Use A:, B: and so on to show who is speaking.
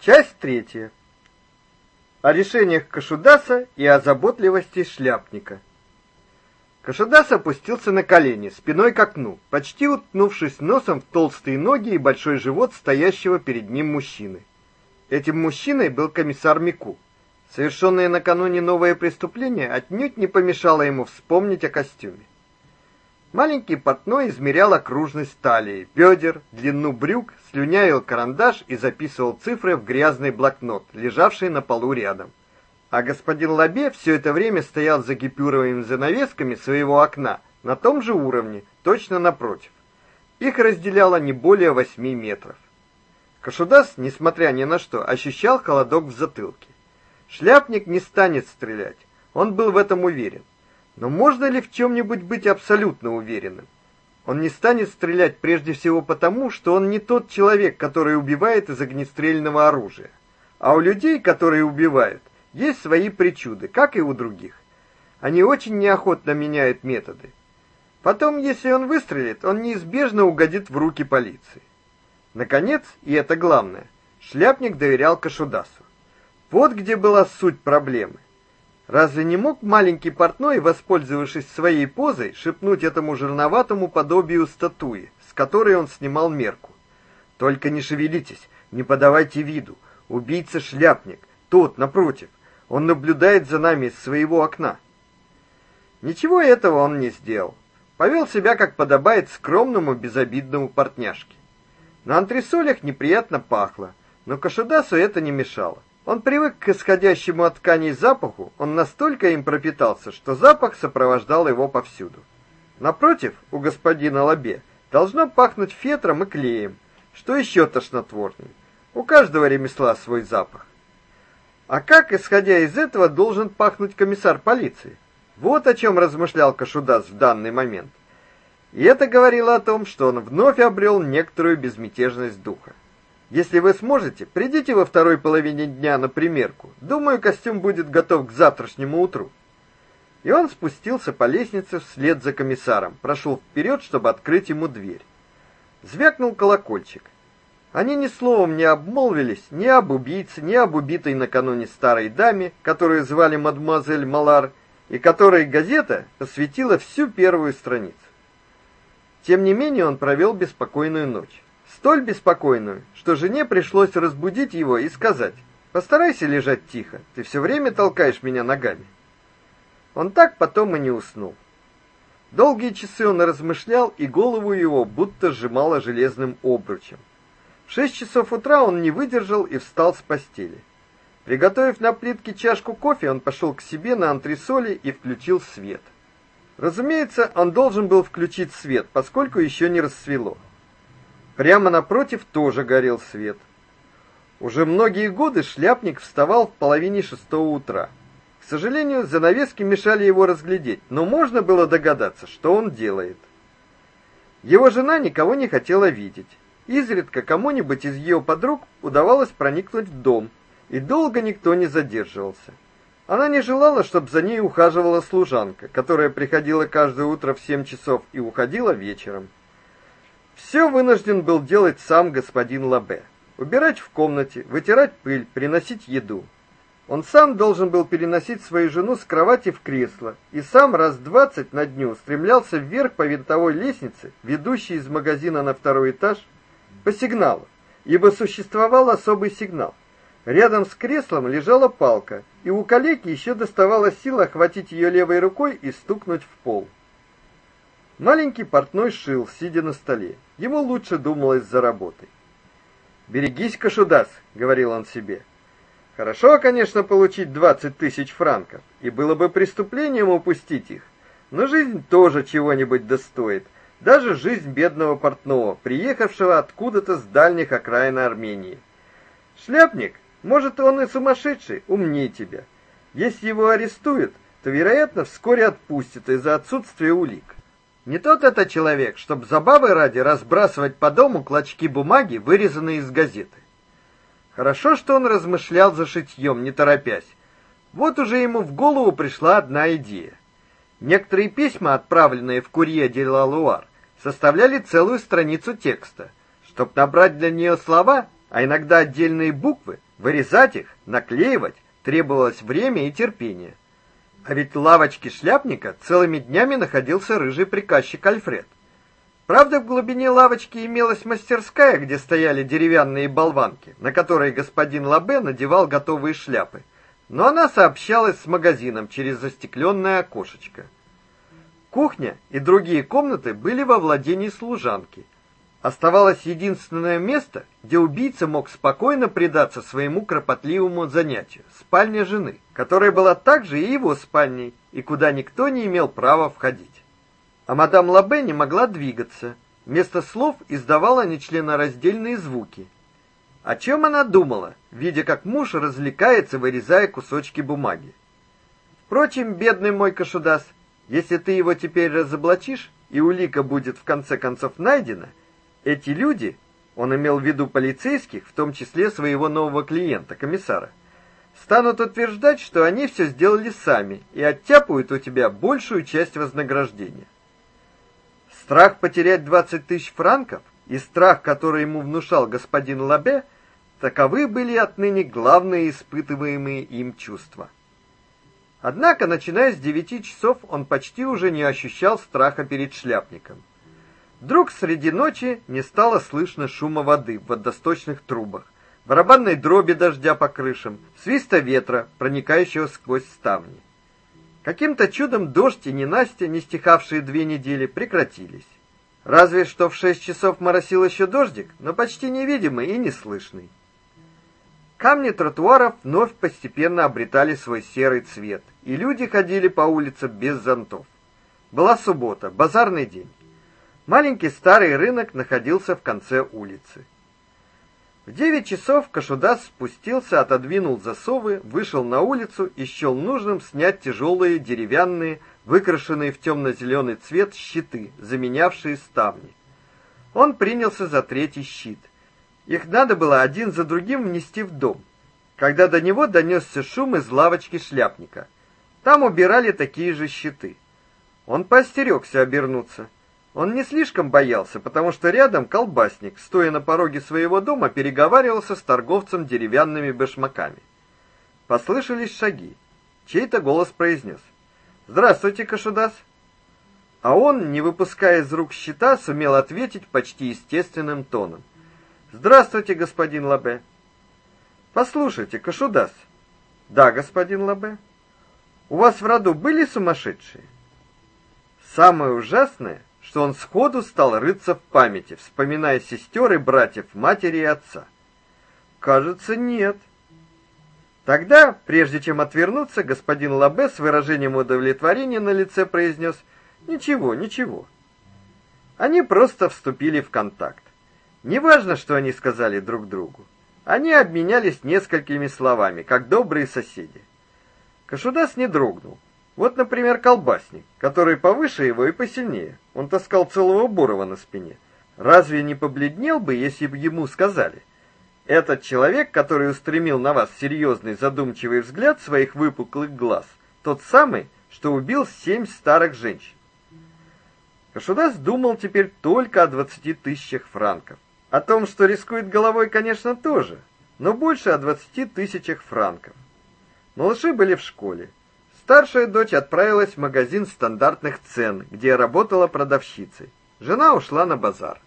A: Часть третья. О решениях Кашудаса и о заботливости шляпника. Кашудас опустился на колени, спиной к окну, почти уткнувшись носом в толстые ноги и большой живот стоящего перед ним мужчины. Этим мужчиной был комиссар Мику. Совершенное накануне новое преступление отнюдь не помешало ему вспомнить о костюме. Маленький портной измерял окружность талии, бедер, длину брюк, слюняил карандаш и записывал цифры в грязный блокнот, лежавший на полу рядом. А господин Лабе все это время стоял за гипюровыми занавесками своего окна, на том же уровне, точно напротив. Их разделяло не более восьми метров. Кашудас, несмотря ни на что, ощущал холодок в затылке. Шляпник не станет стрелять. Он был в этом уверен. Но можно ли в чем нибудь быть абсолютно уверенным? Он не станет стрелять прежде всего потому, что он не тот человек, который убивает из огнестрельного оружия. А у людей, которые убивают, есть свои причуды, как и у других. Они очень неохотно меняют методы. Потом, если он выстрелит, он неизбежно угодит в руки полиции. Наконец, и это главное, шляпник доверял Кашудасу. Вот где была суть проблемы. Разве не мог маленький портной, воспользовавшись своей позой, шепнуть этому жирноватому подобию статуи, с которой он снимал мерку? Только не шевелитесь, не подавайте виду. Убийца шляпник, тот напротив. Он наблюдает за нами из своего окна. Ничего этого он не сделал. Повел себя, как подобает скромному, безобидному портняшке. На антресолях неприятно пахло, но Кашудасу это не мешало. Он привык к исходящему от тканей запаху, он настолько им пропитался, что запах сопровождал его повсюду. Напротив, у господина Лабе должно пахнуть фетром и клеем, что еще тошнотворнее. У каждого ремесла свой запах. А как, исходя из этого, должен пахнуть комиссар полиции? Вот о чем размышлял Кашудас в данный момент. И это говорило о том, что он вновь обрел некоторую безмятежность духа. Если вы сможете, придите во второй половине дня на примерку. Думаю, костюм будет готов к завтрашнему утру. И он спустился по лестнице вслед за комиссаром, прошел вперед, чтобы открыть ему дверь. Звякнул колокольчик. Они ни словом не обмолвились ни об убийце, ни об убитой накануне старой даме, которую звали мадемуазель Малар, и которой газета посвятила всю первую страницу. Тем не менее он провел беспокойную ночь столь беспокойную, что жене пришлось разбудить его и сказать: "Постарайся лежать тихо, ты все время толкаешь меня ногами". Он так потом и не уснул. Долгие часы он размышлял, и голову его будто сжимало железным обручем. В шесть часов утра он не выдержал и встал с постели. Приготовив на плитке чашку кофе, он пошел к себе на антресоли и включил свет. Разумеется, он должен был включить свет, поскольку еще не рассвело. Прямо напротив тоже горел свет. Уже многие годы шляпник вставал в половине шестого утра. К сожалению, занавески мешали его разглядеть, но можно было догадаться, что он делает. Его жена никого не хотела видеть. Изредка кому-нибудь из ее подруг удавалось проникнуть в дом, и долго никто не задерживался. Она не желала, чтобы за ней ухаживала служанка, которая приходила каждое утро в семь часов и уходила вечером. Все вынужден был делать сам господин Лабе. Убирать в комнате, вытирать пыль, приносить еду. Он сам должен был переносить свою жену с кровати в кресло и сам раз двадцать на дню стремлялся вверх по винтовой лестнице, ведущей из магазина на второй этаж, по сигналу, ибо существовал особый сигнал. Рядом с креслом лежала палка, и у калеки еще доставалась сила охватить ее левой рукой и стукнуть в пол. Маленький портной шил, сидя на столе. Ему лучше думалось за работой. «Берегись, Кашудас», — говорил он себе. «Хорошо, конечно, получить двадцать тысяч франков, и было бы преступлением упустить их, но жизнь тоже чего-нибудь достоит, даже жизнь бедного портного, приехавшего откуда-то с дальних окраин Армении. Шляпник, может, он и сумасшедший, умнее тебя. Если его арестуют, то, вероятно, вскоре отпустят из-за отсутствия улик. Не тот это человек, чтобы забавы ради разбрасывать по дому клочки бумаги, вырезанные из газеты. Хорошо, что он размышлял за шитьем, не торопясь. Вот уже ему в голову пришла одна идея. Некоторые письма, отправленные в Курье де ла Луар, составляли целую страницу текста. Чтобы набрать для нее слова, а иногда отдельные буквы, Вырезать их, наклеивать требовалось время и терпение. А ведь в лавочке шляпника целыми днями находился рыжий приказчик Альфред. Правда, в глубине лавочки имелась мастерская, где стояли деревянные болванки, на которые господин Лабе надевал готовые шляпы. Но она сообщалась с магазином через застекленное окошечко. Кухня и другие комнаты были во владении служанки. Оставалось единственное место, где убийца мог спокойно предаться своему кропотливому занятию спальня жены, которая была также и его спальней, и куда никто не имел права входить. А мадам Лабе не могла двигаться. Вместо слов издавала нечленораздельные звуки. О чем она думала, видя, как муж развлекается, вырезая кусочки бумаги? Впрочем, бедный мой Кашудас, если ты его теперь разоблачишь, и улика будет в конце концов найдена, эти люди, он имел в виду полицейских, в том числе своего нового клиента, комиссара, станут утверждать, что они все сделали сами и оттяпают у тебя большую часть вознаграждения. Страх потерять 20 тысяч франков и страх, который ему внушал господин Лабе, таковы были отныне главные испытываемые им чувства. Однако, начиная с девяти часов, он почти уже не ощущал страха перед шляпником. Вдруг среди ночи не стало слышно шума воды в водосточных трубах, барабанной дроби дождя по крышам, свиста ветра, проникающего сквозь ставни. Каким-то чудом дождь и ненастья, не стихавшие две недели, прекратились. Разве что в шесть часов моросил еще дождик, но почти невидимый и неслышный. Камни тротуаров вновь постепенно обретали свой серый цвет, и люди ходили по улицам без зонтов. Была суббота, базарный день. Маленький старый рынок находился в конце улицы. В девять часов Кашудас спустился, отодвинул засовы, вышел на улицу и счел нужным снять тяжелые деревянные, выкрашенные в темно зеленый цвет щиты, заменявшие ставни. Он принялся за третий щит. Их надо было один за другим внести в дом. Когда до него донесся шум из лавочки шляпника. Там убирали такие же щиты. Он поостерегся обернуться. Он не слишком боялся, потому что рядом колбасник, стоя на пороге своего дома, переговаривался с торговцем деревянными башмаками. Послышались шаги. Чей-то голос произнес. «Здравствуйте, Кашудас!» А он, не выпуская из рук щита, сумел ответить почти естественным тоном. «Здравствуйте, господин Лабе!» «Послушайте, Кашудас!» «Да, господин Лабе!» «У вас в роду были сумасшедшие?» Самое ужасное, что он сходу стал рыться в памяти, вспоминая сестер и братьев, матери и отца. Кажется, нет. Тогда, прежде чем отвернуться, господин Лабе с выражением удовлетворения на лице произнес «Ничего, ничего». Они просто вступили в контакт. Неважно, что они сказали друг другу. Они обменялись несколькими словами, как добрые соседи. Кашудас не дрогнул. Вот, например, колбасник, который повыше его и посильнее. Он таскал целого Бурова на спине. Разве не побледнел бы, если бы ему сказали: "Этот человек, который устремил на вас серьезный задумчивый взгляд своих выпуклых глаз, тот самый, что убил семь старых женщин". Кашудас думал теперь только о двадцати тысячах франков. О том, что рискует головой, конечно, тоже, но больше о двадцати тысячах франков. Малыши были в школе. Старшая дочь отправилась в магазин стандартных цен, где работала продавщицей. Жена ушла на базар.